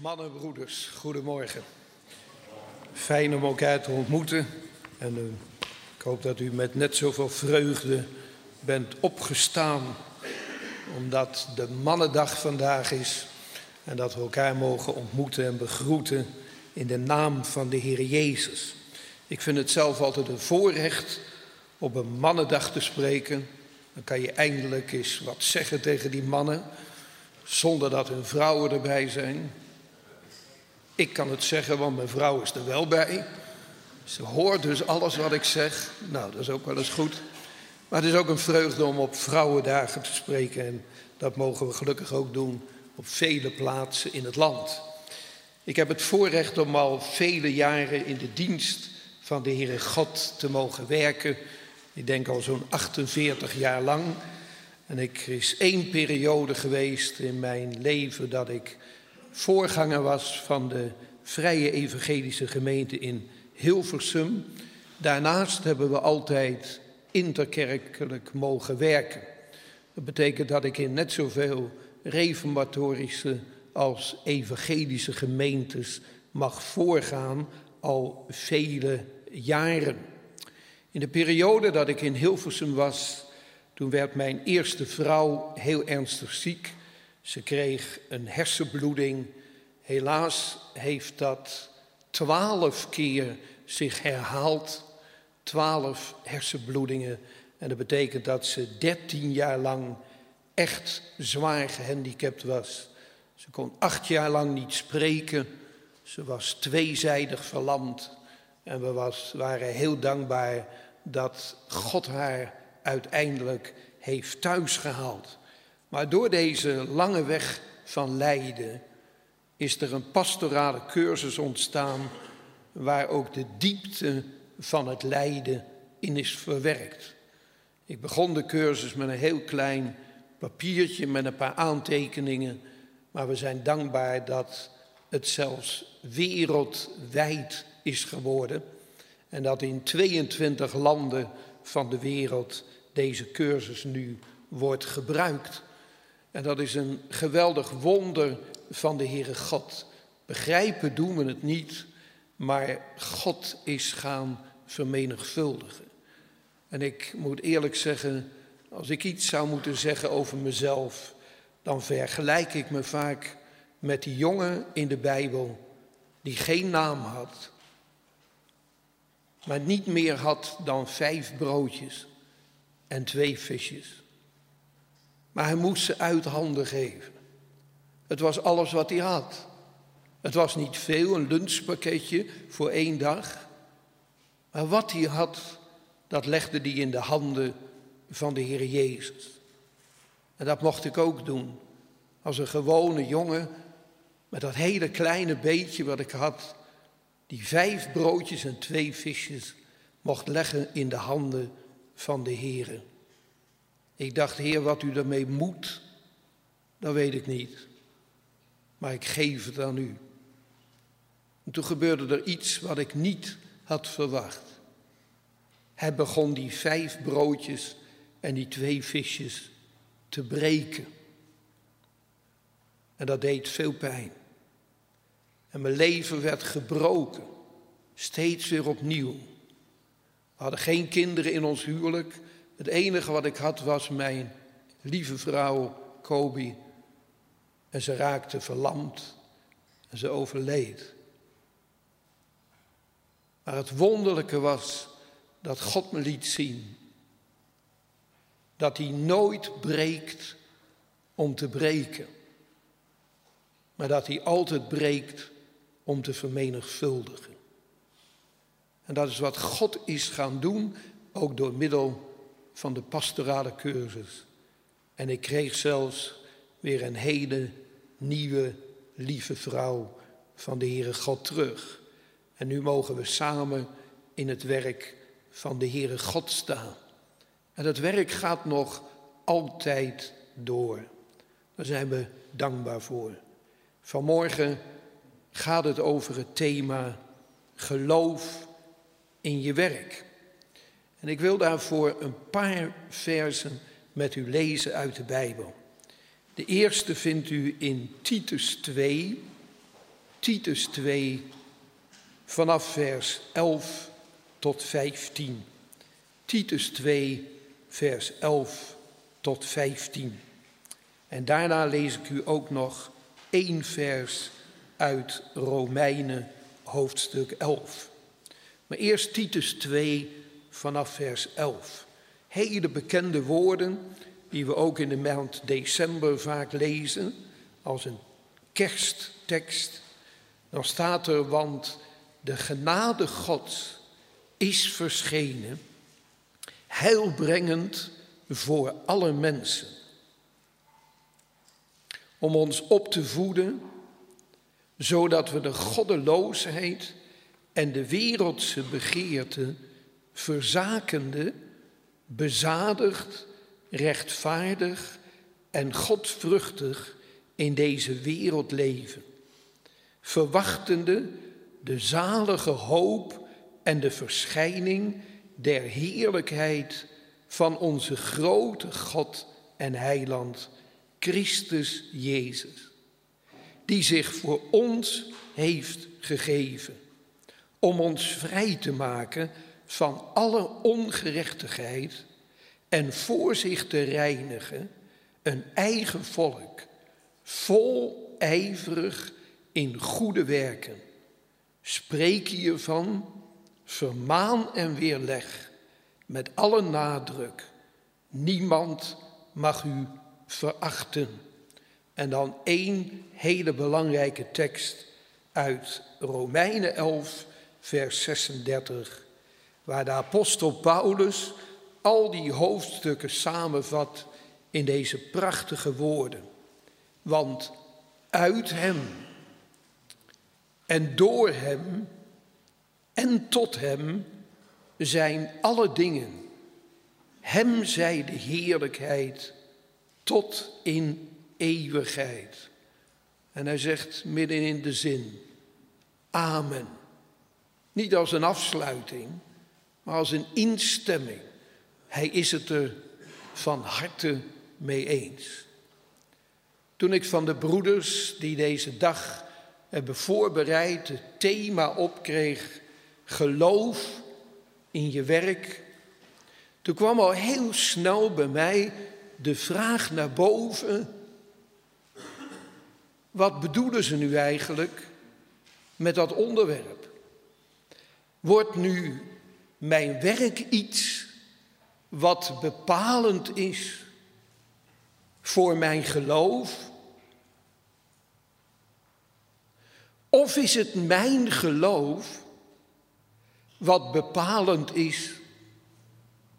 Mannenbroeders, goedemorgen. Fijn om elkaar te ontmoeten. En uh, ik hoop dat u met net zoveel vreugde bent opgestaan. Omdat de Mannendag vandaag is. En dat we elkaar mogen ontmoeten en begroeten in de naam van de Heer Jezus. Ik vind het zelf altijd een voorrecht op een Mannendag te spreken. Dan kan je eindelijk eens wat zeggen tegen die mannen. Zonder dat hun vrouwen erbij zijn. Ik kan het zeggen, want mijn vrouw is er wel bij. Ze hoort dus alles wat ik zeg. Nou, dat is ook wel eens goed. Maar het is ook een vreugde om op vrouwendagen te spreken. En dat mogen we gelukkig ook doen op vele plaatsen in het land. Ik heb het voorrecht om al vele jaren in de dienst van de Heere God te mogen werken. Ik denk al zo'n 48 jaar lang. En ik is één periode geweest in mijn leven dat ik voorganger was van de Vrije Evangelische Gemeente in Hilversum. Daarnaast hebben we altijd interkerkelijk mogen werken. Dat betekent dat ik in net zoveel reformatorische als evangelische gemeentes mag voorgaan al vele jaren. In de periode dat ik in Hilversum was, toen werd mijn eerste vrouw heel ernstig ziek. Ze kreeg een hersenbloeding. Helaas heeft dat twaalf keer zich herhaald. Twaalf hersenbloedingen. En dat betekent dat ze dertien jaar lang echt zwaar gehandicapt was. Ze kon acht jaar lang niet spreken. Ze was tweezijdig verlamd. En we was, waren heel dankbaar dat God haar uiteindelijk heeft thuisgehaald. Maar door deze lange weg van lijden is er een pastorale cursus ontstaan waar ook de diepte van het lijden in is verwerkt. Ik begon de cursus met een heel klein papiertje met een paar aantekeningen, maar we zijn dankbaar dat het zelfs wereldwijd is geworden en dat in 22 landen van de wereld deze cursus nu wordt gebruikt. En dat is een geweldig wonder van de Heere God. Begrijpen doen we het niet, maar God is gaan vermenigvuldigen. En ik moet eerlijk zeggen, als ik iets zou moeten zeggen over mezelf, dan vergelijk ik me vaak met die jongen in de Bijbel die geen naam had, maar niet meer had dan vijf broodjes en twee visjes. Maar hij moest ze uit handen geven. Het was alles wat hij had. Het was niet veel, een lunchpakketje voor één dag. Maar wat hij had, dat legde hij in de handen van de Heer Jezus. En dat mocht ik ook doen. Als een gewone jongen met dat hele kleine beetje wat ik had, die vijf broodjes en twee visjes mocht leggen in de handen van de Heer. Ik dacht, Heer, wat u ermee moet, dat weet ik niet. Maar ik geef het aan u. En toen gebeurde er iets wat ik niet had verwacht. Hij begon die vijf broodjes en die twee visjes te breken. En dat deed veel pijn. En mijn leven werd gebroken, steeds weer opnieuw. We hadden geen kinderen in ons huwelijk. Het enige wat ik had was mijn lieve vrouw Kobi. En ze raakte verlamd en ze overleed. Maar het wonderlijke was dat God me liet zien dat hij nooit breekt om te breken, maar dat hij altijd breekt om te vermenigvuldigen. En dat is wat God is gaan doen, ook door middel van de pastorale cursus. En ik kreeg zelfs weer een hele nieuwe, lieve vrouw van de Heere God terug. En nu mogen we samen in het werk van de Heere God staan. En dat werk gaat nog altijd door. Daar zijn we dankbaar voor. Vanmorgen gaat het over het thema geloof in je werk. En ik wil daarvoor een paar versen met u lezen uit de Bijbel. De eerste vindt u in Titus 2, Titus 2 vanaf vers 11 tot 15. Titus 2 vers 11 tot 15. En daarna lees ik u ook nog één vers uit Romeinen hoofdstuk 11. Maar eerst Titus 2 vanaf vers 11. Hele bekende woorden die we ook in de maand december vaak lezen als een kersttekst. Dan staat er, want de genade Gods is verschenen, heilbrengend voor alle mensen. Om ons op te voeden, zodat we de goddeloosheid en de wereldse begeerte verzakende, bezadigd, rechtvaardig en godvruchtig in deze wereld leven, verwachtende de zalige hoop en de verschijning der heerlijkheid van onze grote God en Heiland, Christus Jezus, die zich voor ons heeft gegeven, om ons vrij te maken van alle ongerechtigheid en voor zich te reinigen een eigen volk, vol ijverig in goede werken. Spreek hiervan, vermaan en weerleg met alle nadruk. Niemand mag u verachten. En dan één hele belangrijke tekst uit Romeinen 11, vers 36, waar de apostel Paulus al die hoofdstukken samenvat in deze prachtige woorden. Want uit Hem en door Hem en tot Hem zijn alle dingen. Hem zij de heerlijkheid tot in eeuwigheid. En hij zegt midden in de zin, Amen. Niet als een afsluiting, maar als een instemming. Hij is het er van harte mee eens. Toen ik van de broeders die deze dag hebben voorbereid het thema opkreeg, geloof in je werk, toen kwam al heel snel bij mij de vraag naar boven, wat bedoelen ze nu eigenlijk met dat onderwerp? Wordt nu mijn werk iets wat bepalend is voor mijn geloof? Of is het mijn geloof wat bepalend is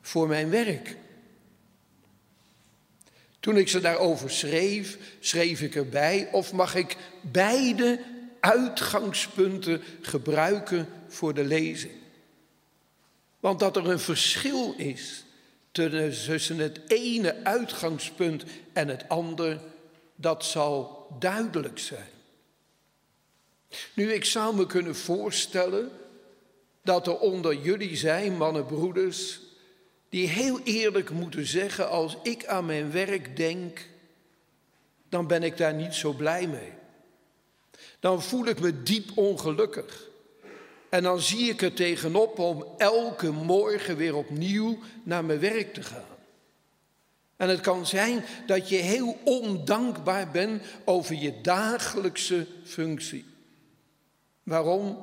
voor mijn werk? Toen ik ze daarover schreef, schreef ik erbij, of mag ik beide uitgangspunten gebruiken voor de lezing? Want dat er een verschil is tussen het ene uitgangspunt en het andere, dat zal duidelijk zijn. Nu, ik zou me kunnen voorstellen dat er onder jullie zijn, mannen, broeders, die heel eerlijk moeten zeggen, als ik aan mijn werk denk, dan ben ik daar niet zo blij mee. Dan voel ik me diep ongelukkig. En dan zie ik er tegenop om elke morgen weer opnieuw naar mijn werk te gaan. En het kan zijn dat je heel ondankbaar bent over je dagelijkse functie. Waarom?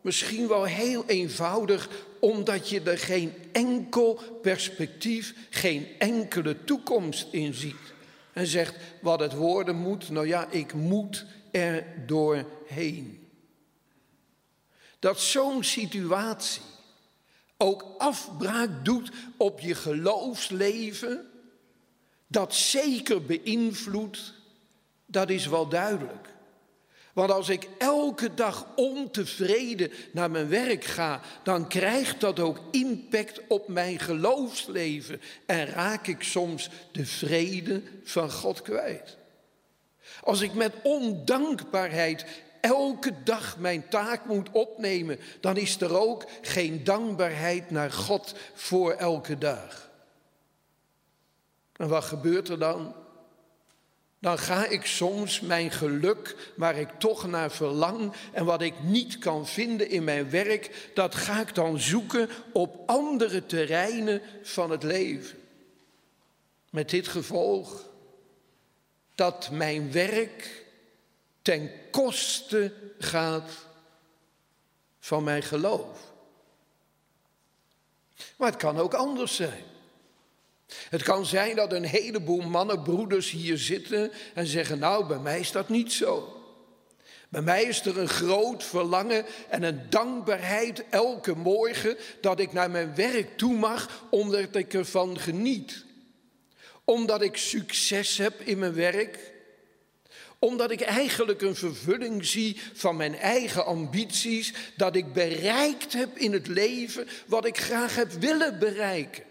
Misschien wel heel eenvoudig, omdat je er geen enkel perspectief, geen enkele toekomst in ziet. En zegt, wat het worden moet, nou ja, ik moet er doorheen. Dat zo'n situatie ook afbraak doet op je geloofsleven, dat zeker beïnvloedt, dat is wel duidelijk. Want als ik elke dag ontevreden naar mijn werk ga, dan krijgt dat ook impact op mijn geloofsleven en raak ik soms de vrede van God kwijt. Als ik met ondankbaarheid elke dag mijn taak moet opnemen, dan is er ook geen dankbaarheid naar God voor elke dag. En wat gebeurt er dan? dan ga ik soms mijn geluk, waar ik toch naar verlang en wat ik niet kan vinden in mijn werk, dat ga ik dan zoeken op andere terreinen van het leven. Met dit gevolg dat mijn werk ten koste gaat van mijn geloof. Maar het kan ook anders zijn. Het kan zijn dat een heleboel mannenbroeders hier zitten en zeggen, nou, bij mij is dat niet zo. Bij mij is er een groot verlangen en een dankbaarheid elke morgen dat ik naar mijn werk toe mag omdat ik ervan geniet. Omdat ik succes heb in mijn werk. Omdat ik eigenlijk een vervulling zie van mijn eigen ambities. Dat ik bereikt heb in het leven wat ik graag heb willen bereiken.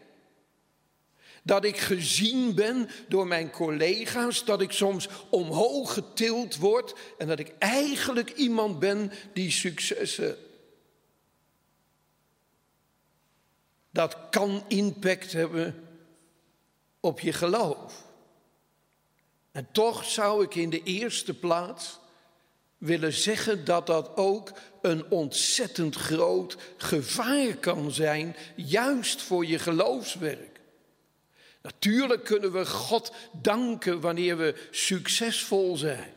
Dat ik gezien ben door mijn collega's, dat ik soms omhoog getild word en dat ik eigenlijk iemand ben die succes heeft. Dat kan impact hebben op je geloof. En toch zou ik in de eerste plaats willen zeggen dat dat ook een ontzettend groot gevaar kan zijn, juist voor je geloofswerk. Natuurlijk kunnen we God danken wanneer we succesvol zijn.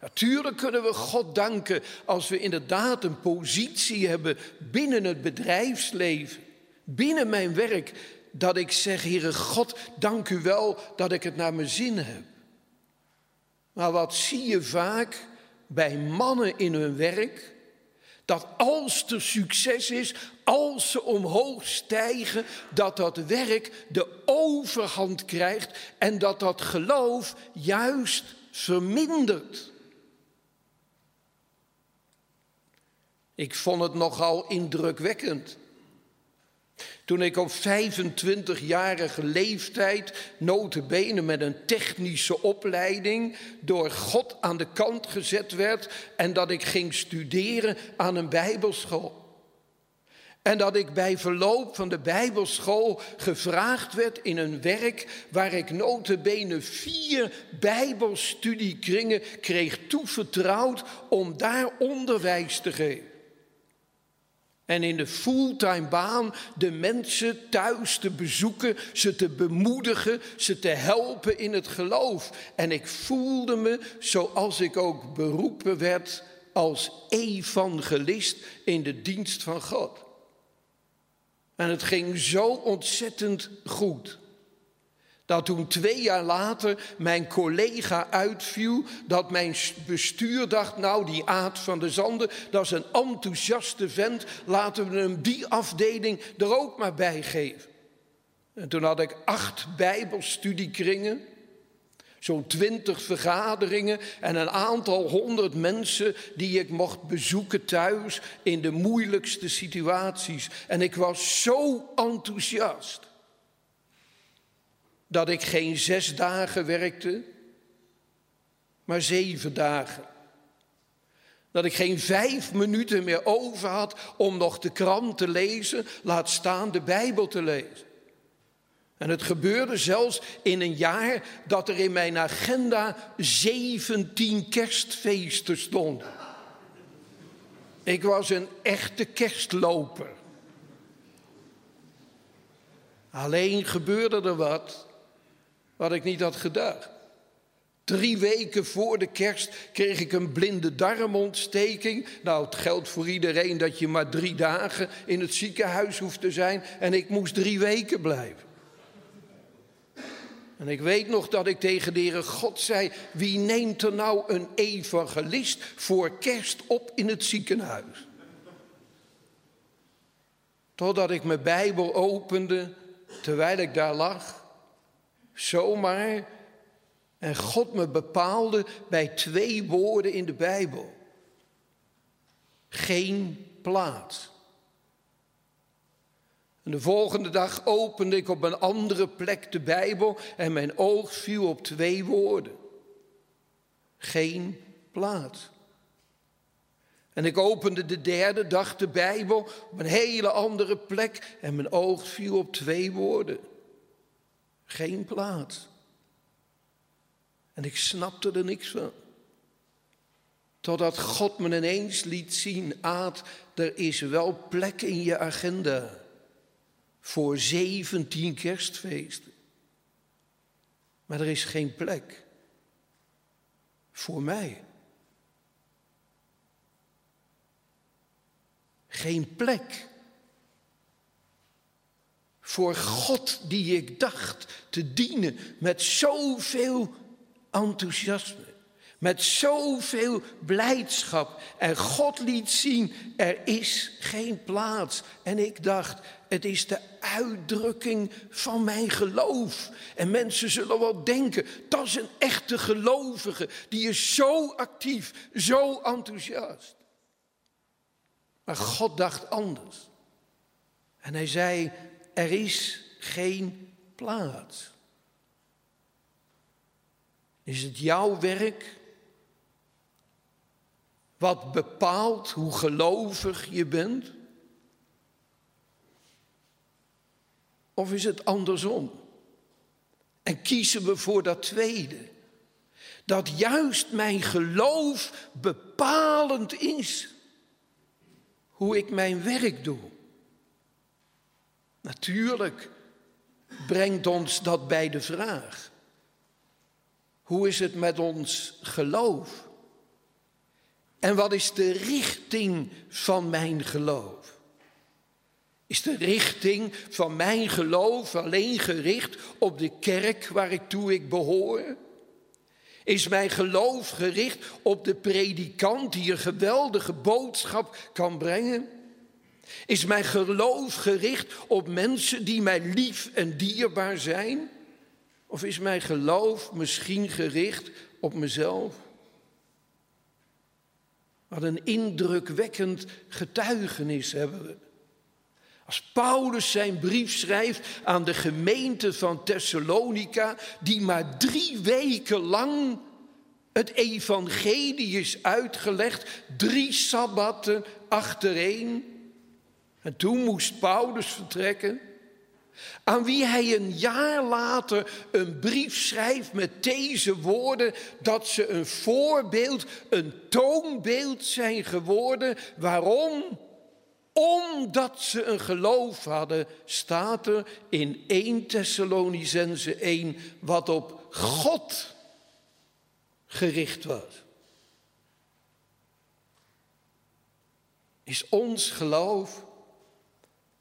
Natuurlijk kunnen we God danken als we inderdaad een positie hebben binnen het bedrijfsleven, binnen mijn werk, dat ik zeg, Heere God, dank u wel dat ik het naar mijn zin heb. Maar wat zie je vaak bij mannen in hun werk? Dat als er succes is, als ze omhoog stijgen, dat dat werk de overhand krijgt en dat dat geloof juist vermindert. Ik vond het nogal indrukwekkend toen ik op 25-jarige leeftijd, notabene met een technische opleiding, door God aan de kant gezet werd en dat ik ging studeren aan een bijbelschool. En dat ik bij verloop van de bijbelschool gevraagd werd in een werk waar ik notabene vier bijbelstudiekringen kreeg toevertrouwd om daar onderwijs te geven. En in de fulltime baan de mensen thuis te bezoeken, ze te bemoedigen, ze te helpen in het geloof. En ik voelde me zoals ik ook beroepen werd als evangelist in de dienst van God. En het ging zo ontzettend goed. Dat toen twee jaar later mijn collega uitviel, dat mijn bestuur dacht, nou die Aad van de Zanden, dat is een enthousiaste vent, laten we hem die afdeling er ook maar bij geven. En toen had ik acht bijbelstudiekringen, zo'n twintig vergaderingen en een aantal honderd mensen die ik mocht bezoeken thuis in de moeilijkste situaties. En ik was zo enthousiast dat ik geen zes dagen werkte, maar zeven dagen. Dat ik geen vijf minuten meer over had om nog de krant te lezen, laat staan de Bijbel te lezen. En het gebeurde zelfs in een jaar dat er in mijn agenda 17 kerstfeesten stonden. Ik was een echte kerstloper. Alleen gebeurde er wat wat ik niet had gedacht. Drie weken voor de kerst kreeg ik een blinde darmontsteking. Nou, het geldt voor iedereen dat je maar drie dagen in het ziekenhuis hoeft te zijn. En ik moest drie weken blijven. En ik weet nog dat ik tegen de Heere God zei: wie neemt er nou een evangelist voor kerst op in het ziekenhuis? Totdat ik mijn Bijbel opende terwijl ik daar lag zomaar. En God me bepaalde bij twee woorden in de Bijbel. Geen plaats. En de volgende dag opende ik op een andere plek de Bijbel en mijn oog viel op twee woorden. Geen plaats. En ik opende de derde dag de Bijbel op een hele andere plek en mijn oog viel op twee woorden. Geen plaats. En ik snapte er niks van. Totdat God me ineens liet zien, Aad, er is wel plek in je agenda voor 17 kerstfeesten. Maar er is geen plek voor mij. Geen plek voor God die ik dacht te dienen met zoveel enthousiasme. Met zoveel blijdschap. En God liet zien, er is geen plaats. En ik dacht, het is de uitdrukking van mijn geloof. En mensen zullen wel denken, dat is een echte gelovige. Die is zo actief, zo enthousiast. Maar God dacht anders. En hij zei, er is geen plaats. Is het jouw werk wat bepaalt hoe gelovig je bent? Of is het andersom? En kiezen we voor dat tweede. Dat juist mijn geloof bepalend is hoe ik mijn werk doe. Natuurlijk brengt ons dat bij de vraag. Hoe is het met ons geloof? En wat is de richting van mijn geloof? Is de richting van mijn geloof alleen gericht op de kerk waar ik toe ik behoor? Is mijn geloof gericht op de predikant die een geweldige boodschap kan brengen? Is mijn geloof gericht op mensen die mij lief en dierbaar zijn? Of is mijn geloof misschien gericht op mezelf? Wat een indrukwekkend getuigenis hebben we. Als Paulus zijn brief schrijft aan de gemeente van Thessalonica, die maar drie weken lang het evangelie is uitgelegd, drie sabbatten achtereen. En toen moest Paulus vertrekken, aan wie hij een jaar later een brief schrijft met deze woorden, dat ze een voorbeeld, een toonbeeld zijn geworden. Waarom? Omdat ze een geloof hadden, staat er in 1 Thessalonicense 1, wat op God gericht was. Is ons geloof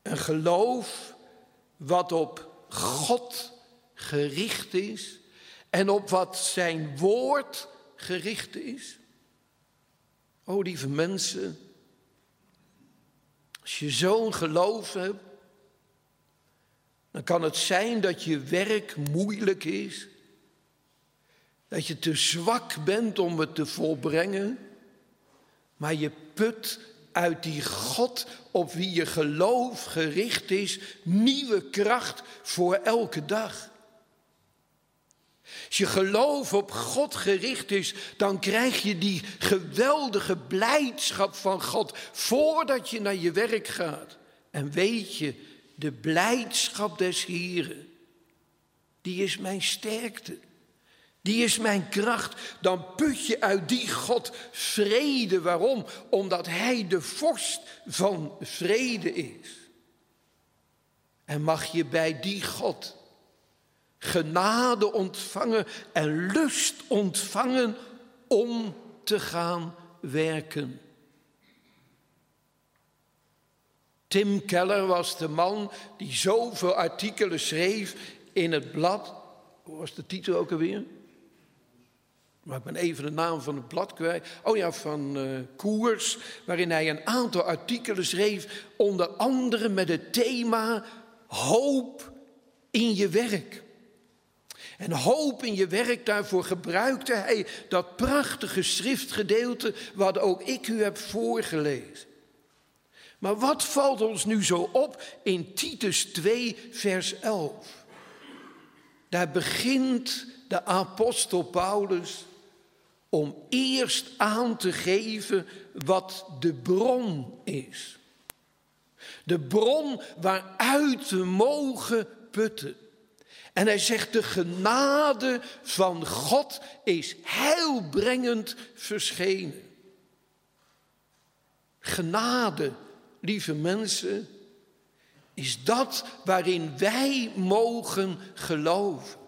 een geloof wat op God gericht is en op wat zijn woord gericht is? O lieve mensen, als je zo'n geloof hebt, dan kan het zijn dat je werk moeilijk is, dat je te zwak bent om het te volbrengen, maar je put uit die God op wie je geloof gericht is, nieuwe kracht voor elke dag. Als je geloof op God gericht is, dan krijg je die geweldige blijdschap van God voordat je naar je werk gaat. En weet je, de blijdschap des Heren, die is mijn sterkte. Die is mijn kracht. Dan put je uit die God vrede. Waarom? Omdat Hij de vorst van vrede is. En mag je bij die God genade ontvangen en lust ontvangen om te gaan werken. Tim Keller was de man die zoveel artikelen schreef in het blad. Hoe was de titel ook alweer? Maar ik ben even de naam van het blad kwijt. Oh ja, van uh, Koers. Waarin hij een aantal artikelen schreef. Onder andere met het thema hoop in je werk. En hoop in je werk, daarvoor gebruikte hij dat prachtige schriftgedeelte. wat ook ik u heb voorgelezen. Maar wat valt ons nu zo op in Titus 2, vers 11? Daar begint de apostel Paulus om eerst aan te geven wat de bron is. De bron waaruit we mogen putten. En hij zegt, de genade van God is heilbrengend verschenen. Genade, lieve mensen, is dat waarin wij mogen geloven.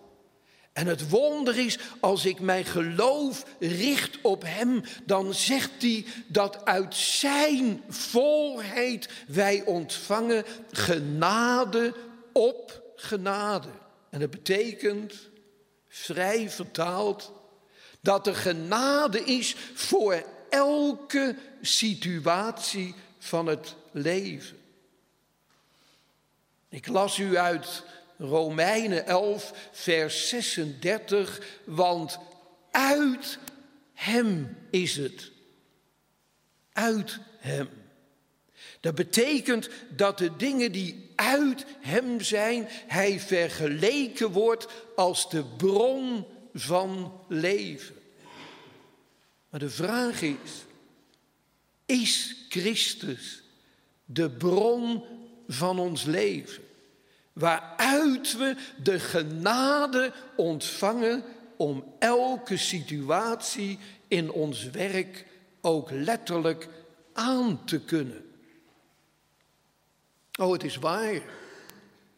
En het wonder is, als ik mijn geloof richt op Hem, dan zegt hij dat uit Zijn volheid wij ontvangen genade op genade. En dat betekent, vrij vertaald, dat er genade is voor elke situatie van het leven. Ik las u uit Romeinen 11, vers 36, want uit Hem is het. Uit Hem. Dat betekent dat de dingen die uit Hem zijn, Hij vergeleken wordt als de bron van leven. Maar de vraag is, is Christus de bron van ons leven? Waaruit we de genade ontvangen om elke situatie in ons werk ook letterlijk aan te kunnen. Oh, het is waar.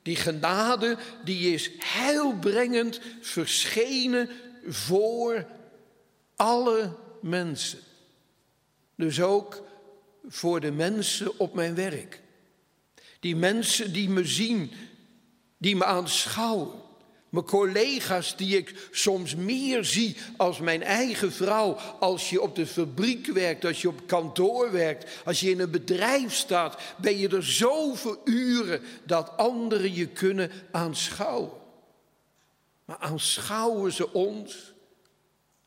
Die genade die is heilbrengend verschenen voor alle mensen. Dus ook voor de mensen op mijn werk. Die mensen die me zien, die me aanschouwen. Mijn collega's die ik soms meer zie als mijn eigen vrouw. Als je op de fabriek werkt, als je op kantoor werkt, als je in een bedrijf staat, ben je er zoveel uren dat anderen je kunnen aanschouwen. Maar aanschouwen ze ons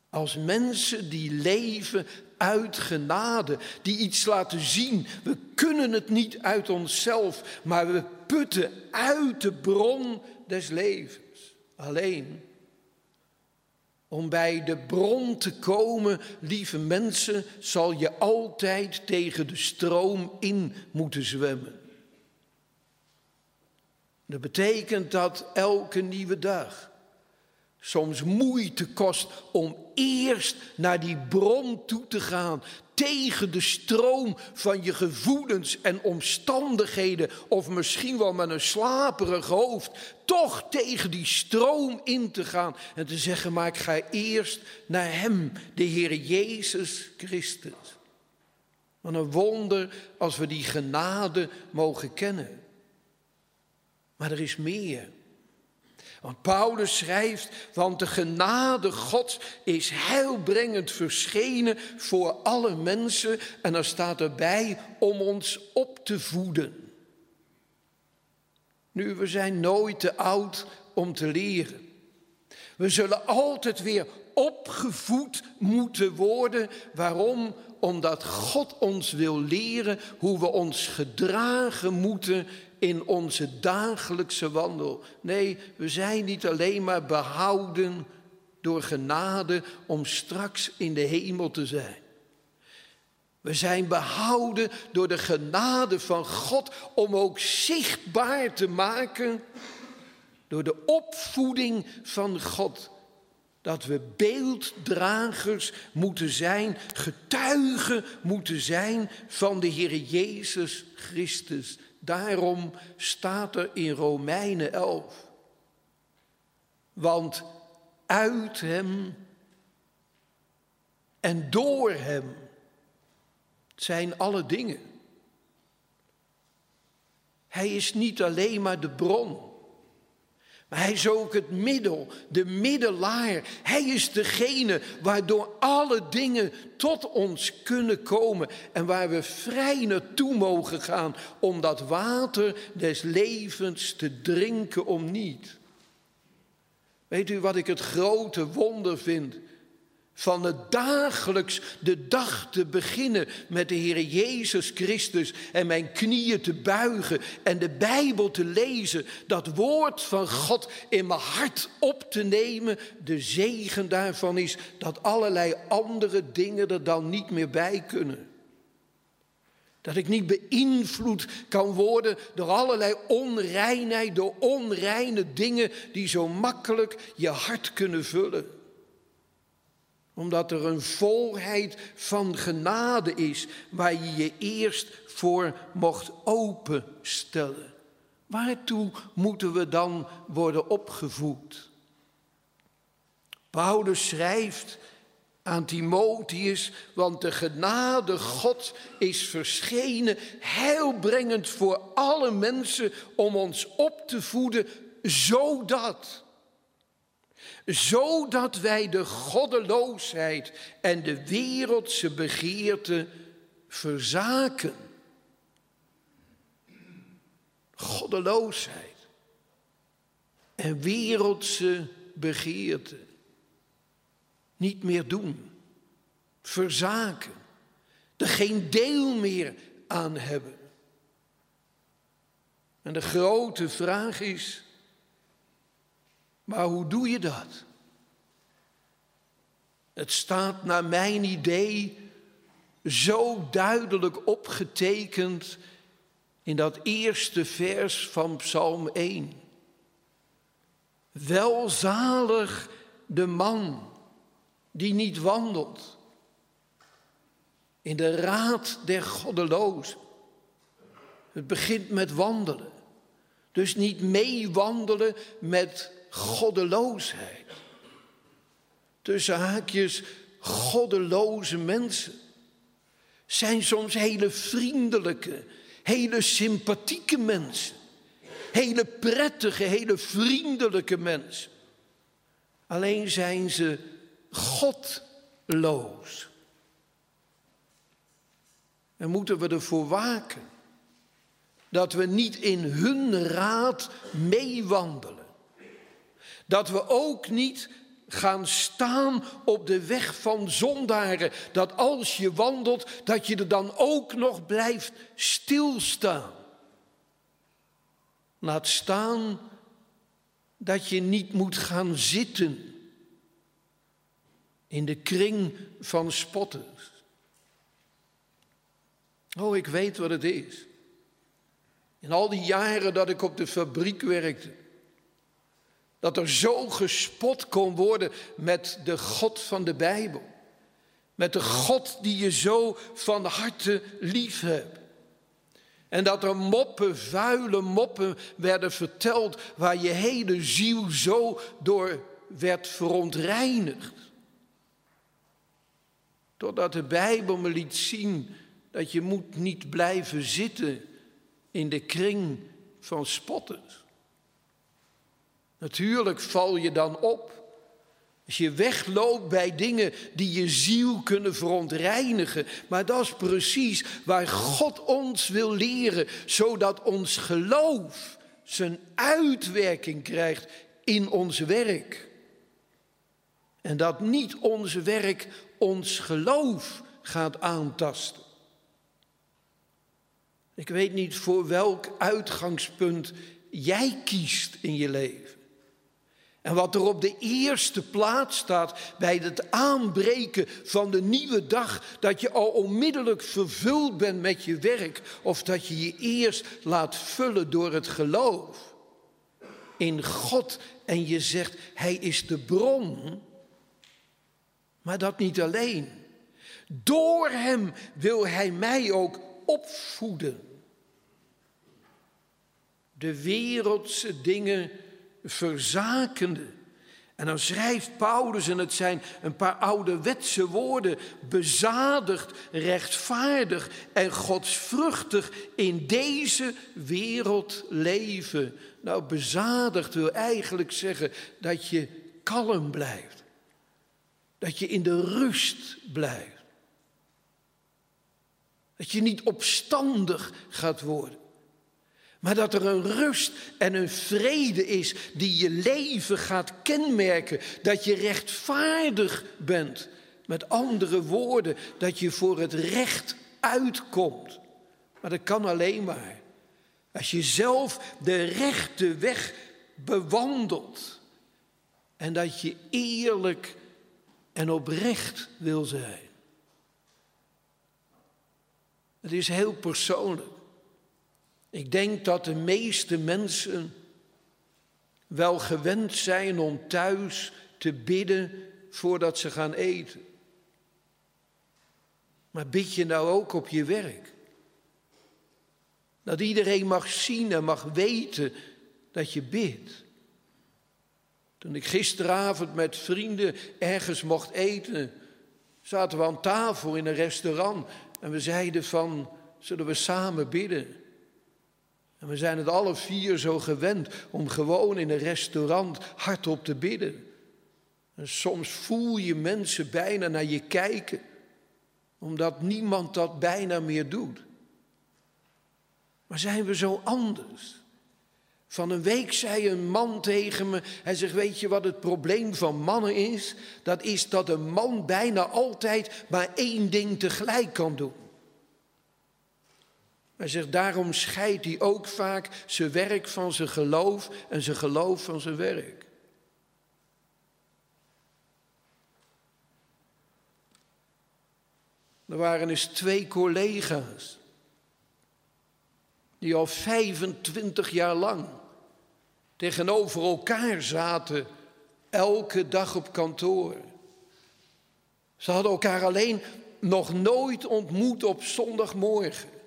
als mensen die leven uit genade, die iets laten zien. We kunnen het niet uit onszelf, maar we putten uit de bron des levens. Alleen om bij de bron te komen, lieve mensen, zal je altijd tegen de stroom in moeten zwemmen. Dat betekent dat elke nieuwe dag soms moeite kost om eerst naar die bron toe te gaan, tegen de stroom van je gevoelens en omstandigheden, of misschien wel met een slaperig hoofd, toch tegen die stroom in te gaan en te zeggen, maar ik ga eerst naar Hem, de Heer Jezus Christus. Wat een wonder als we die genade mogen kennen. Maar er is meer. Want Paulus schrijft, want de genade Gods is heilbrengend verschenen voor alle mensen. En er staat erbij om ons op te voeden. Nu, we zijn nooit te oud om te leren. We zullen altijd weer opgevoed moeten worden. Waarom? Omdat God ons wil leren hoe we ons gedragen moeten in onze dagelijkse wandel. Nee, we zijn niet alleen maar behouden door genade om straks in de hemel te zijn. We zijn behouden door de genade van God om ook zichtbaar te maken door de opvoeding van God. Dat we beelddragers moeten zijn, getuigen moeten zijn van de Heer Jezus Christus. Daarom staat er in Romeinen 11. Want uit Hem en door Hem zijn alle dingen. Hij is niet alleen maar de bron. Maar hij is ook het middel, de middelaar. Hij is degene waardoor alle dingen tot ons kunnen komen en waar we vrij naartoe mogen gaan om dat water des levens te drinken om niet. Weet u wat ik het grote wonder vind? Van het dagelijks de dag te beginnen met de Heer Jezus Christus en mijn knieën te buigen en de Bijbel te lezen, dat woord van God in mijn hart op te nemen. De zegen daarvan is dat allerlei andere dingen er dan niet meer bij kunnen. Dat ik niet beïnvloed kan worden door allerlei onreinheid, door onreine dingen die zo makkelijk je hart kunnen vullen. Omdat er een volheid van genade is waar je je eerst voor mocht openstellen. Waartoe moeten we dan worden opgevoed? Paulus schrijft aan Timotheus, want de genade God is verschenen, heilbrengend voor alle mensen om ons op te voeden, zodat, zodat wij de goddeloosheid en de wereldse begeerte verzaken. Goddeloosheid en wereldse begeerte niet meer doen, verzaken, er geen deel meer aan hebben. En de grote vraag is, maar hoe doe je dat? Het staat naar mijn idee zo duidelijk opgetekend in dat eerste vers van Psalm 1. Welzalig de man die niet wandelt in de raad der goddelozen. Het begint met wandelen. Dus niet meewandelen met goddeloosheid. Tussen haakjes, goddeloze mensen zijn soms hele vriendelijke, hele sympathieke mensen. Hele prettige, hele vriendelijke mensen. Alleen zijn ze godloos. En moeten we ervoor waken dat we niet in hun raad meewandelen. Dat we ook niet gaan staan op de weg van zondaren. Dat als je wandelt, dat je er dan ook nog blijft stilstaan. Laat staan dat je niet moet gaan zitten in de kring van spotters. Oh, ik weet wat het is. In al die jaren dat ik op de fabriek werkte, dat er zo gespot kon worden met de God van de Bijbel. Met de God die je zo van harte lief hebt. En dat er moppen, vuile moppen werden verteld waar je hele ziel zo door werd verontreinigd. Totdat de Bijbel me liet zien dat je moet niet blijven zitten in de kring van spotters. Natuurlijk val je dan op. Als je wegloopt bij dingen die je ziel kunnen verontreinigen. Maar dat is precies waar God ons wil leren, zodat ons geloof zijn uitwerking krijgt in ons werk. En dat niet onze werk ons geloof gaat aantasten. Ik weet niet voor welk uitgangspunt jij kiest in je leven. En wat er op de eerste plaats staat bij het aanbreken van de nieuwe dag, dat je al onmiddellijk vervuld bent met je werk, of dat je je eerst laat vullen door het geloof in God en je zegt, Hij is de bron maar dat niet alleen. Door Hem wil Hij mij ook opvoeden. De wereldse dingen verzakende. En dan schrijft Paulus, en het zijn een paar ouderwetse woorden, bezadigd, rechtvaardig en godsvruchtig in deze wereld leven. Nou, bezadigd wil eigenlijk zeggen dat je kalm blijft. Dat je in de rust blijft. Dat je niet opstandig gaat worden. Maar dat er een rust en een vrede is die je leven gaat kenmerken. Dat je rechtvaardig bent. Met andere woorden, dat je voor het recht uitkomt. Maar dat kan alleen maar als je zelf de rechte weg bewandelt. En dat je eerlijk en oprecht wil zijn. Het is heel persoonlijk. Ik denk dat de meeste mensen wel gewend zijn om thuis te bidden voordat ze gaan eten. Maar bid je nou ook op je werk? Dat iedereen mag zien en mag weten dat je bidt. Toen ik gisteravond met vrienden ergens mocht eten, zaten we aan tafel in een restaurant en we zeiden van, zullen we samen bidden? En we zijn het alle vier zo gewend om gewoon in een restaurant hardop te bidden. En soms voel je mensen bijna naar je kijken, omdat niemand dat bijna meer doet. Maar zijn we zo anders? Van een week zei een man tegen me, hij zegt, weet je wat het probleem van mannen is? Dat is dat een man bijna altijd maar één ding tegelijk kan doen. Hij zegt, daarom scheidt hij ook vaak zijn werk van zijn geloof en zijn geloof van zijn werk. Er waren eens twee collega's die al 25 jaar lang tegenover elkaar zaten, elke dag op kantoor. Ze hadden elkaar alleen nog nooit ontmoet op zondagmorgen.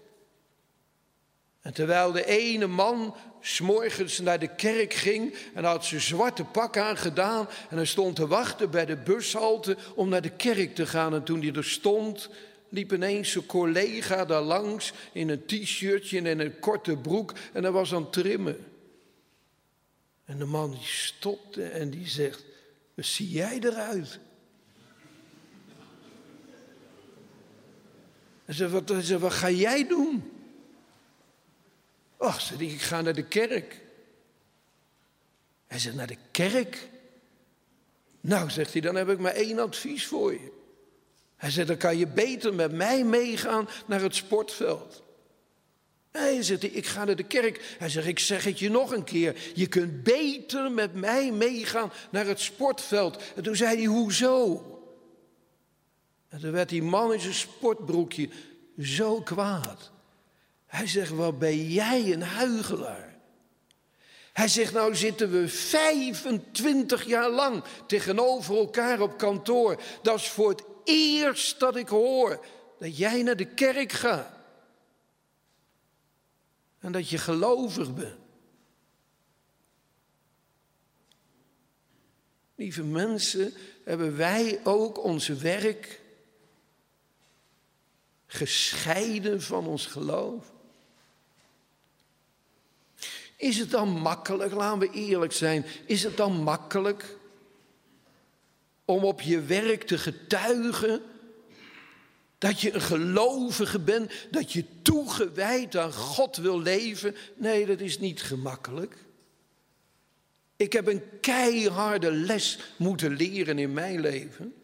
En terwijl de ene man s'morgens naar de kerk ging en had zijn zwarte pak aangedaan en hij stond te wachten bij de bushalte om naar de kerk te gaan. En toen hij er stond, liep ineens zijn collega daar langs in een t-shirtje en een korte broek en hij was aan het trimmen. En de man die stopte en die zegt, wat zie jij eruit? Hij zegt, wat, wat ga jij doen? Och, zei ik ga naar de kerk. Hij zegt, naar de kerk? Nou, zegt hij, dan heb ik maar één advies voor je. Hij zegt, dan kan je beter met mij meegaan naar het sportveld. Hij zegt, ik ga naar de kerk. Hij zegt, ik zeg het je nog een keer. Je kunt beter met mij meegaan naar het sportveld. En toen zei hij, hoezo? En toen werd die man in zijn sportbroekje zo kwaad. Hij zegt, wat ben jij een huigelaar? Hij zegt, nou zitten we 25 jaar lang tegenover elkaar op kantoor. Dat is voor het eerst dat ik hoor dat jij naar de kerk gaat. En dat je gelovig bent. Lieve mensen, hebben wij ook ons werk gescheiden van ons geloof? Is het dan makkelijk, laten we eerlijk zijn, is het dan makkelijk om op je werk te getuigen dat je een gelovige bent, dat je toegewijd aan God wil leven? Nee, dat is niet gemakkelijk. Ik heb een keiharde les moeten leren in mijn leven.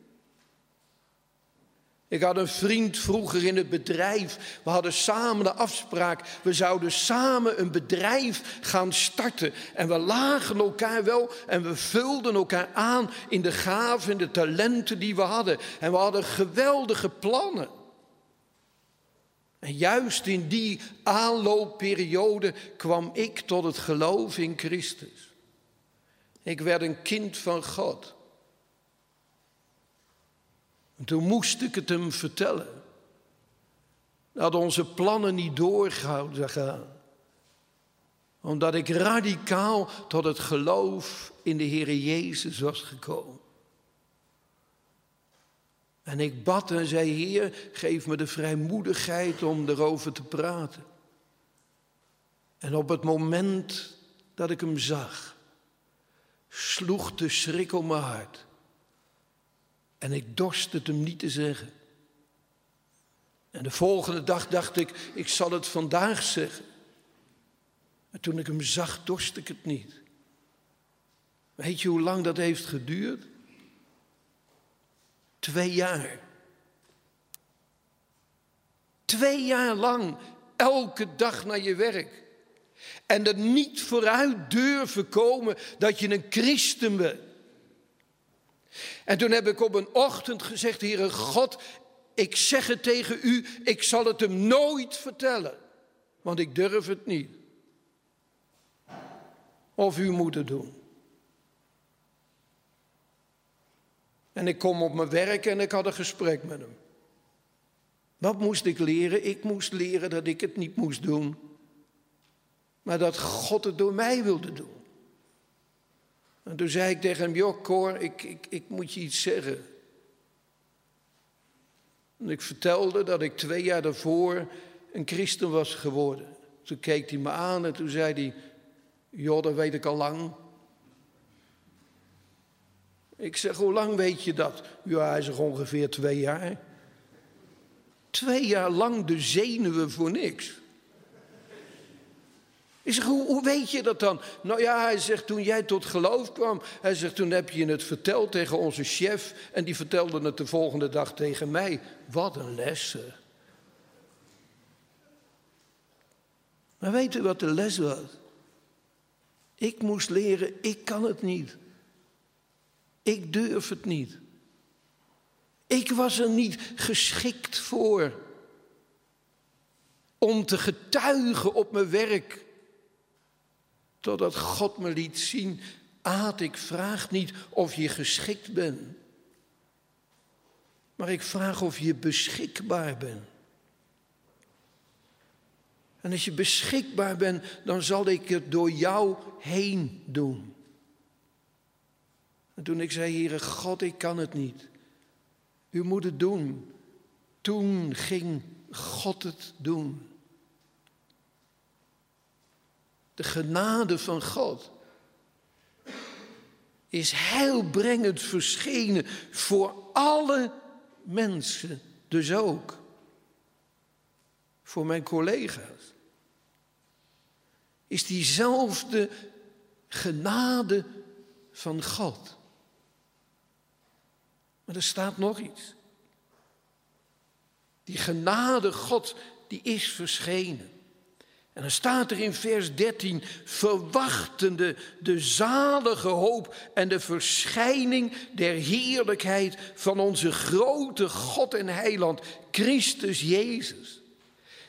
Ik had een vriend vroeger in het bedrijf. We hadden samen de afspraak. We zouden samen een bedrijf gaan starten. En we lagen elkaar wel en we vulden elkaar aan in de gaven en de talenten die we hadden. En we hadden geweldige plannen. En juist in die aanloopperiode kwam ik tot het geloof in Christus. Ik werd een kind van God. En toen moest ik het hem vertellen. Dat onze plannen niet doorgehouden gaan. Omdat ik radicaal tot het geloof in de Heer Jezus was gekomen. En ik bad en zei, Heer, geef me de vrijmoedigheid om erover te praten. En op het moment dat ik hem zag, sloeg de schrik om mijn hart. En ik dorst het hem niet te zeggen. En de volgende dag dacht ik, ik zal het vandaag zeggen. Maar toen ik hem zag, dorst ik het niet. Weet je hoe lang dat heeft geduurd? Twee jaar. Twee jaar lang, elke dag naar je werk. En er niet vooruit durven komen dat je een christen bent. En toen heb ik op een ochtend gezegd, Heere God, ik zeg het tegen u, ik zal het hem nooit vertellen, want ik durf het niet. Of u moet het doen. En ik kom op mijn werk en ik had een gesprek met hem. Wat moest ik leren? Ik moest leren dat ik het niet moest doen, maar dat God het door mij wilde doen. En toen zei ik tegen hem, joh Cor, ik, ik, ik moet je iets zeggen. En ik vertelde dat ik twee jaar daarvoor een christen was geworden. Toen keek hij me aan en toen zei hij, joh, dat weet ik al lang. Ik zeg, hoe lang weet je dat? Ja, hij zegt ongeveer twee jaar. Twee jaar lang de zenuwen voor niks. Ik zeg, hoe, weet je dat dan? Nou ja, hij zegt, toen jij tot geloof kwam, hij zegt, toen heb je het verteld tegen onze chef en die vertelde het de volgende dag tegen mij. Wat een lessen. Maar weet u wat de les was? Ik moest leren, ik kan het niet. Ik durf het niet. Ik was er niet geschikt voor om te getuigen op mijn werk. Totdat God me liet zien, Aad, ik vraag niet of je geschikt bent. Maar ik vraag of je beschikbaar bent. En als je beschikbaar bent, dan zal ik het door jou heen doen. En toen ik zei, Heere God, ik kan het niet. U moet het doen. Toen ging God het doen. De genade van God is heilbrengend verschenen voor alle mensen, dus ook voor mijn collega's. Is diezelfde genade van God. Maar er staat nog iets. Die genade God, die is verschenen. En dan staat er in vers 13, verwachtende de zalige hoop en de verschijning der heerlijkheid van onze grote God en Heiland, Christus Jezus,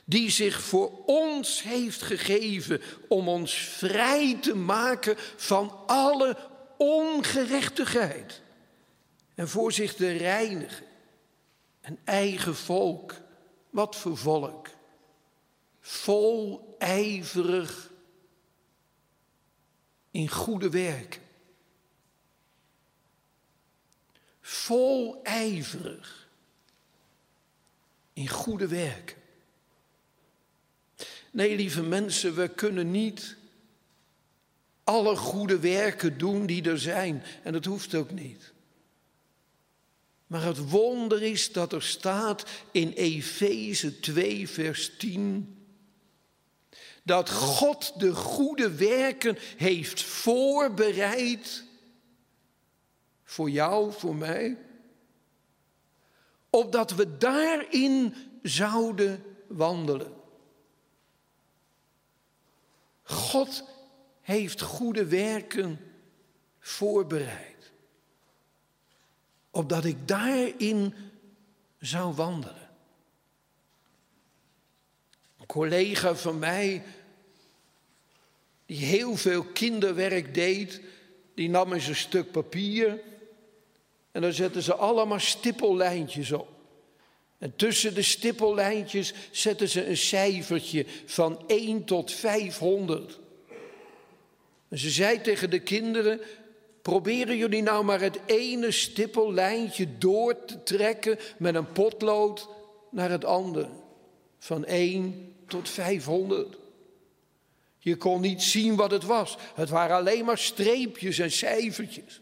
die zich voor ons heeft gegeven om ons vrij te maken van alle ongerechtigheid en voor zich te reinigen. Een eigen volk, wat voor volk? Vol ijverig in goede werken. Vol ijverig in goede werken. Nee, lieve mensen, we kunnen niet alle goede werken doen die er zijn. En dat hoeft ook niet. Maar het wonder is dat er staat in Efeze 2, vers 10 dat God de goede werken heeft voorbereid voor jou, voor mij, opdat we daarin zouden wandelen. God heeft goede werken voorbereid, opdat ik daarin zou wandelen. Collega van mij, die heel veel kinderwerk deed, die nam eens een stuk papier en dan zetten ze allemaal stippellijntjes op. En tussen de stippellijntjes zetten ze een cijfertje van 1 tot 500. En ze zei tegen de kinderen: Proberen jullie nou maar het ene stippellijntje door te trekken met een potlood naar het andere. Van 1 tot 500. Je kon niet zien wat het was. Het waren alleen maar streepjes en cijfertjes.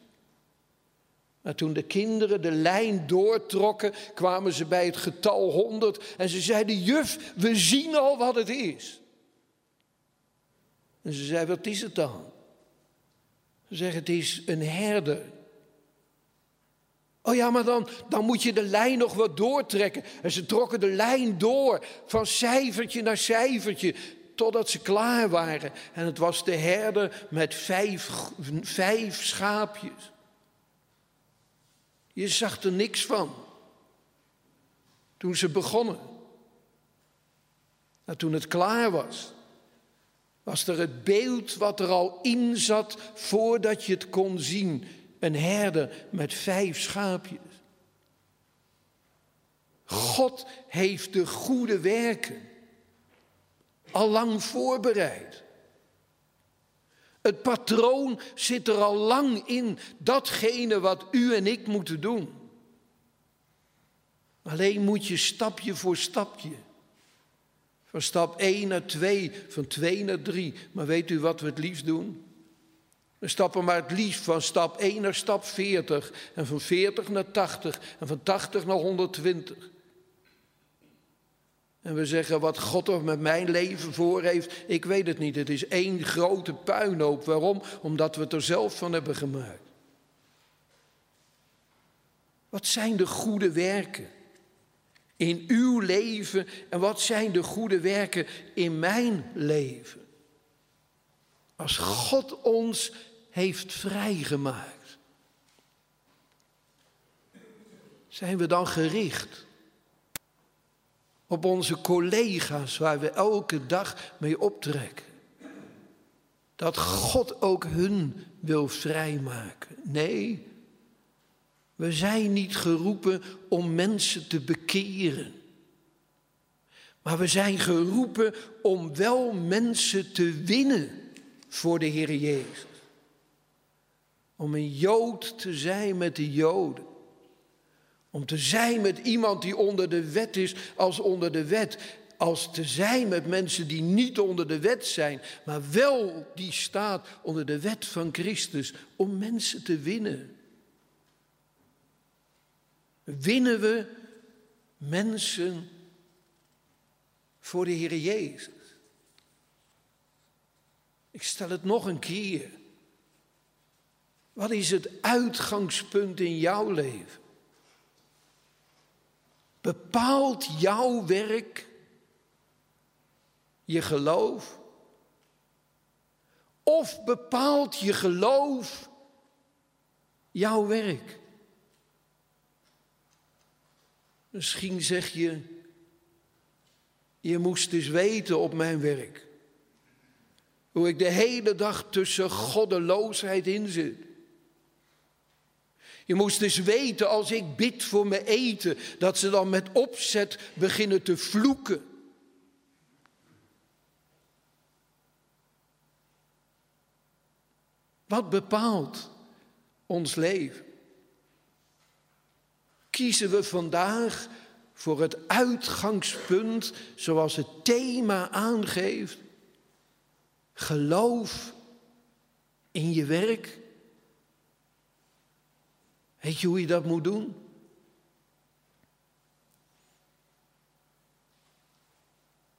Maar toen de kinderen de lijn doortrokken, kwamen ze bij het getal 100 en ze zeiden: Juf, we zien al wat het is. En ze zei: Wat is het dan? Ze zeggen: Het is een herder. Oh ja, maar dan, dan moet je de lijn nog wat doortrekken. En ze trokken de lijn door van cijfertje naar cijfertje totdat ze klaar waren. En het was de herder met vijf, vijf schaapjes. Je zag er niks van. Toen ze begonnen. En toen het klaar was, was er het beeld wat er al in zat voordat je het kon zien. Een herder met vijf schaapjes. God heeft de goede werken al lang voorbereid. Het patroon zit er al lang in, datgene wat u en ik moeten doen. Alleen moet je stapje voor stapje. Van stap 1 naar 2, van 2 naar 3. Maar weet u wat we het liefst doen? We stappen maar het liefst van stap 1 naar stap 40. En van 40 naar 80. En van 80 naar 120. En we zeggen wat God er met mijn leven voor heeft, ik weet het niet. Het is één grote puinhoop. Waarom? Omdat we het er zelf van hebben gemaakt. Wat zijn de goede werken in uw leven en wat zijn de goede werken in mijn leven? Als God ons heeft vrijgemaakt, zijn we dan gericht op onze collega's waar we elke dag mee optrekken. Dat God ook hun wil vrijmaken. Nee, we zijn niet geroepen om mensen te bekeren. Maar we zijn geroepen om wel mensen te winnen voor de Heer Jezus. Om een Jood te zijn met de Joden. Om te zijn met iemand die onder de wet is als onder de wet. Als te zijn met mensen die niet onder de wet zijn, maar wel die staat onder de wet van Christus. Om mensen te winnen. Winnen we mensen voor de Heer Jezus? Ik stel het nog een keer. Wat is het uitgangspunt in jouw leven? Bepaalt jouw werk je geloof? Of bepaalt je geloof jouw werk? Misschien zeg je, je moest eens weten op mijn werk. Hoe ik de hele dag tussen goddeloosheid in zit. Je moest dus weten als ik bid voor mijn eten, dat ze dan met opzet beginnen te vloeken. Wat bepaalt ons leven? Kiezen we vandaag voor het uitgangspunt zoals het thema aangeeft? Geloof in je werk? Weet je hoe je dat moet doen?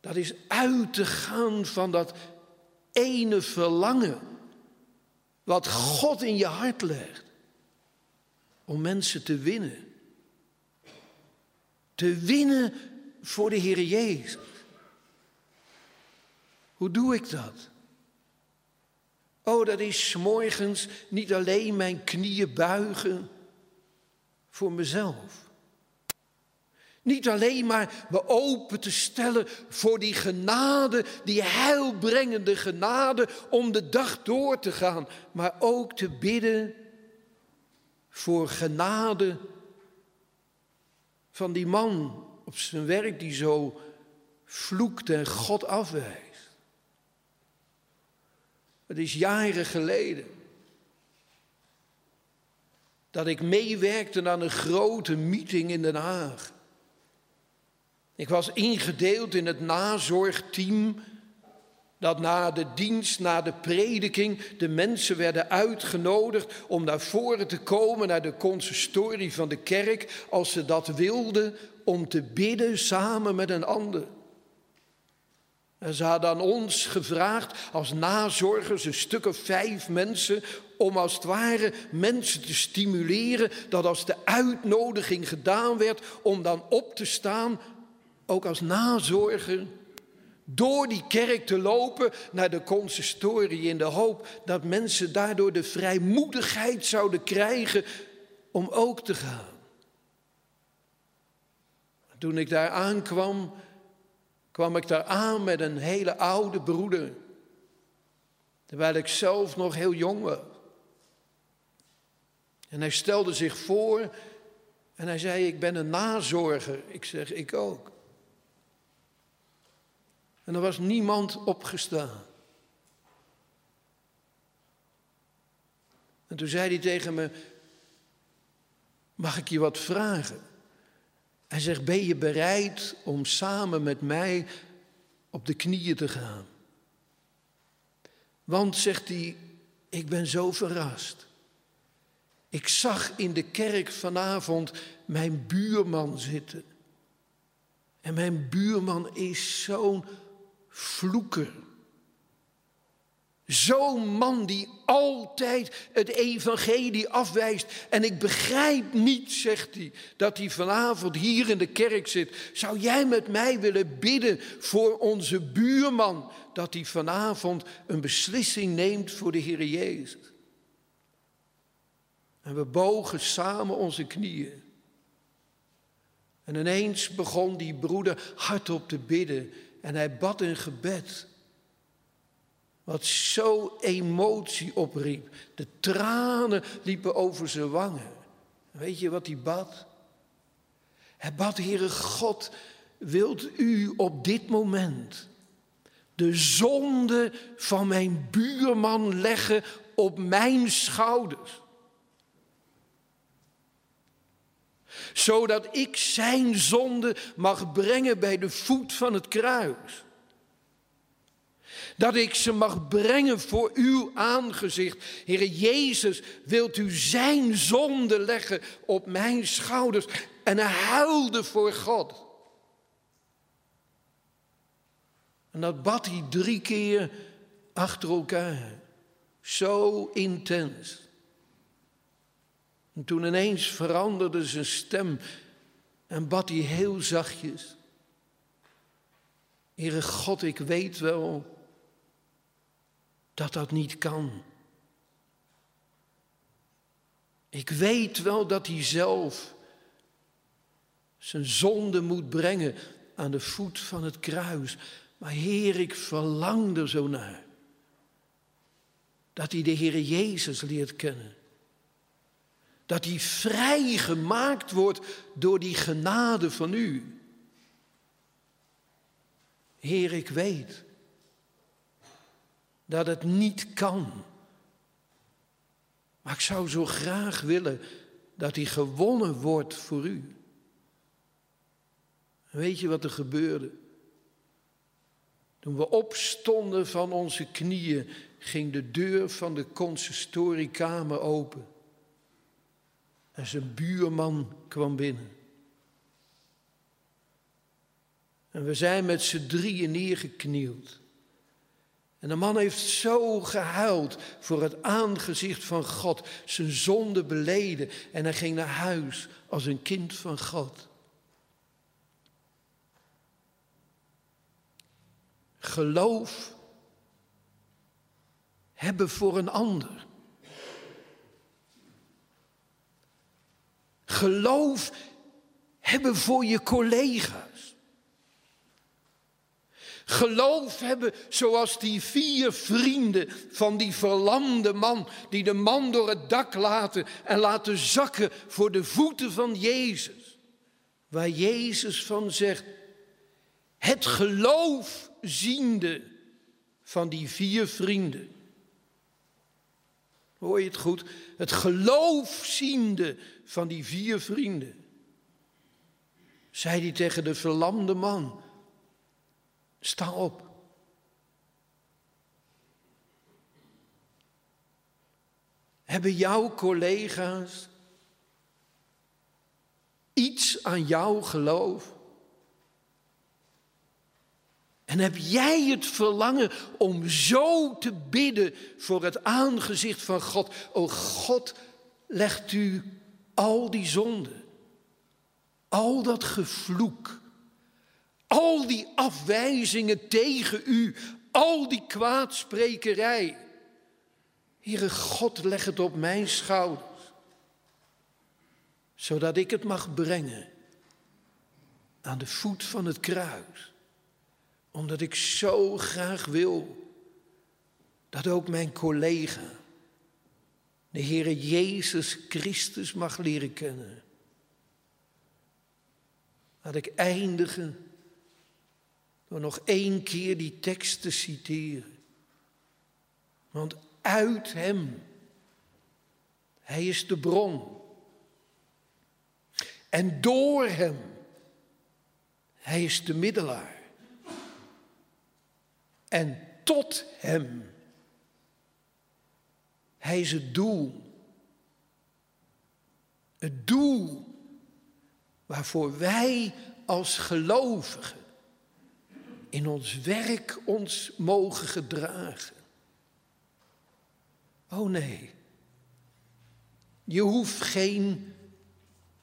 Dat is uit te gaan van dat ene verlangen wat God in je hart legt om mensen te winnen. Te winnen voor de Heer Jezus. Hoe doe ik dat? Oh, dat is morgens niet alleen mijn knieën buigen voor mezelf. Niet alleen maar me open te stellen voor die genade, die heilbrengende genade om de dag door te gaan, maar ook te bidden voor genade van die man op zijn werk die zo vloekt en God afwijst. Het is jaren geleden dat ik meewerkte aan een grote meeting in Den Haag. Ik was ingedeeld in het nazorgteam dat na de dienst, na de prediking, de mensen werden uitgenodigd om naar voren te komen naar de consistorie van de kerk als ze dat wilden, om te bidden samen met een ander. En ze hadden aan ons gevraagd als nazorgers, een stuk of vijf mensen, om als het ware mensen te stimuleren dat als de uitnodiging gedaan werd om dan op te staan, ook als nazorger, door die kerk te lopen naar de consistorie in de hoop dat mensen daardoor de vrijmoedigheid zouden krijgen om ook te gaan. Toen ik daar aankwam, kwam ik daar aan met een hele oude broeder. Terwijl ik zelf nog heel jong was. En hij stelde zich voor en hij zei: Ik ben een nazorger. Ik zeg: Ik ook. En er was niemand opgestaan. En toen zei hij tegen me: Mag ik je wat vragen? Hij zegt: Ben je bereid om samen met mij op de knieën te gaan? Want, zegt hij, ik ben zo verrast. Ik zag in de kerk vanavond mijn buurman zitten. En mijn buurman is zo'n vloeker. Zo'n man die altijd het evangelie afwijst. En ik begrijp niet, zegt hij, dat hij vanavond hier in de kerk zit. Zou jij met mij willen bidden voor onze buurman? Dat hij vanavond een beslissing neemt voor de Heer Jezus. En we bogen samen onze knieën. En ineens begon die broeder hardop te bidden. En hij bad in gebed. Wat zo emotie opriep. De tranen liepen over zijn wangen. Weet je wat hij bad? Hij bad, Heere God, wilt u op dit moment de zonde van mijn buurman leggen op mijn schouders? Zodat ik zijn zonde mag brengen bij de voet van het kruis. Dat ik ze mag brengen voor uw aangezicht. Heere Jezus, wilt u zijn zonde leggen op mijn schouders? En hij huilde voor God. En dat bad hij drie keer achter elkaar. Zo intens. En toen ineens veranderde zijn stem en bad hij heel zachtjes. Heere God, ik weet wel dat dat niet kan. Ik weet wel dat hij zelf zijn zonde moet brengen aan de voet van het kruis. Maar Heer, ik verlang er zo naar. Dat hij de Heer Jezus leert kennen. Dat hij vrijgemaakt wordt door die genade van u. Heer, ik weet dat het niet kan. Maar ik zou zo graag willen dat hij gewonnen wordt voor u. Weet je wat er gebeurde? Toen we opstonden van onze knieën, ging de deur van de consistoriekamer open. Zijn buurman kwam binnen. En we zijn met z'n drieën neergeknield. En de man heeft zo gehuild voor het aangezicht van God, zijn zonde beleden. En hij ging naar huis als een kind van God. Geloof hebben voor een ander. Geloof hebben voor je collega. Geloof hebben zoals die vier vrienden van die verlamde man, die de man door het dak laten en laten zakken voor de voeten van Jezus. Waar Jezus van zegt, het geloof ziende van die vier vrienden. Hoor je het goed? Het geloof ziende van die vier vrienden. Zei hij tegen de verlamde man. Sta op. Hebben jouw collega's iets aan jouw geloof? En heb jij het verlangen om zo te bidden voor het aangezicht van God? O God, legt u al die zonden, al dat gevloek, al die afwijzingen tegen u, al die kwaadsprekerij. Heere God, leg het op mijn schouders, zodat ik het mag brengen aan de voet van het kruis. Omdat ik zo graag wil dat ook mijn collega de Heere Jezus Christus mag leren kennen. Laat ik eindigen door nog één keer die tekst te citeren. Want uit Hem, Hij is de bron. En door Hem, Hij is de middelaar. En tot Hem, Hij is het doel. Het doel waarvoor wij als gelovigen in ons werk ons mogen gedragen. Oh nee, je hoeft geen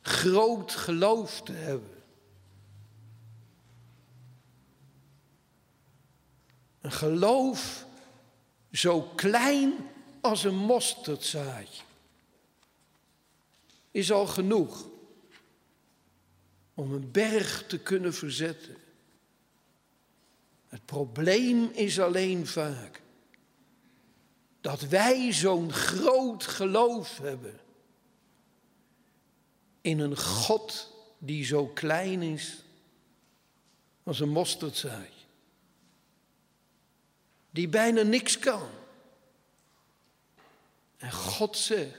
groot geloof te hebben. Een geloof zo klein als een mosterdzaadje is al genoeg om een berg te kunnen verzetten. Het probleem is alleen vaak dat wij zo'n groot geloof hebben in een God die zo klein is als een mosterdzaadje. Die bijna niks kan. En God zegt,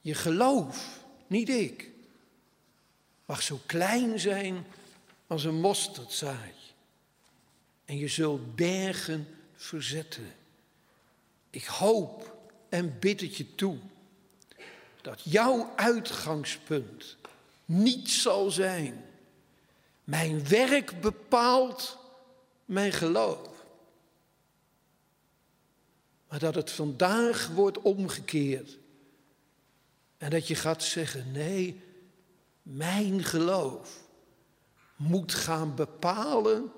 je geloof, niet ik, mag zo klein zijn als een mosterdzaadje. En je zult bergen verzetten. Ik hoop en bid het je toe dat jouw uitgangspunt niet zal zijn. Mijn werk bepaalt mijn geloof. Maar dat het vandaag wordt omgekeerd. En dat je gaat zeggen, nee, mijn geloof moet gaan bepalen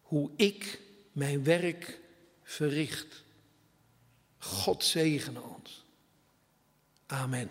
hoe ik mijn werk verricht. God zegene ons. Amen.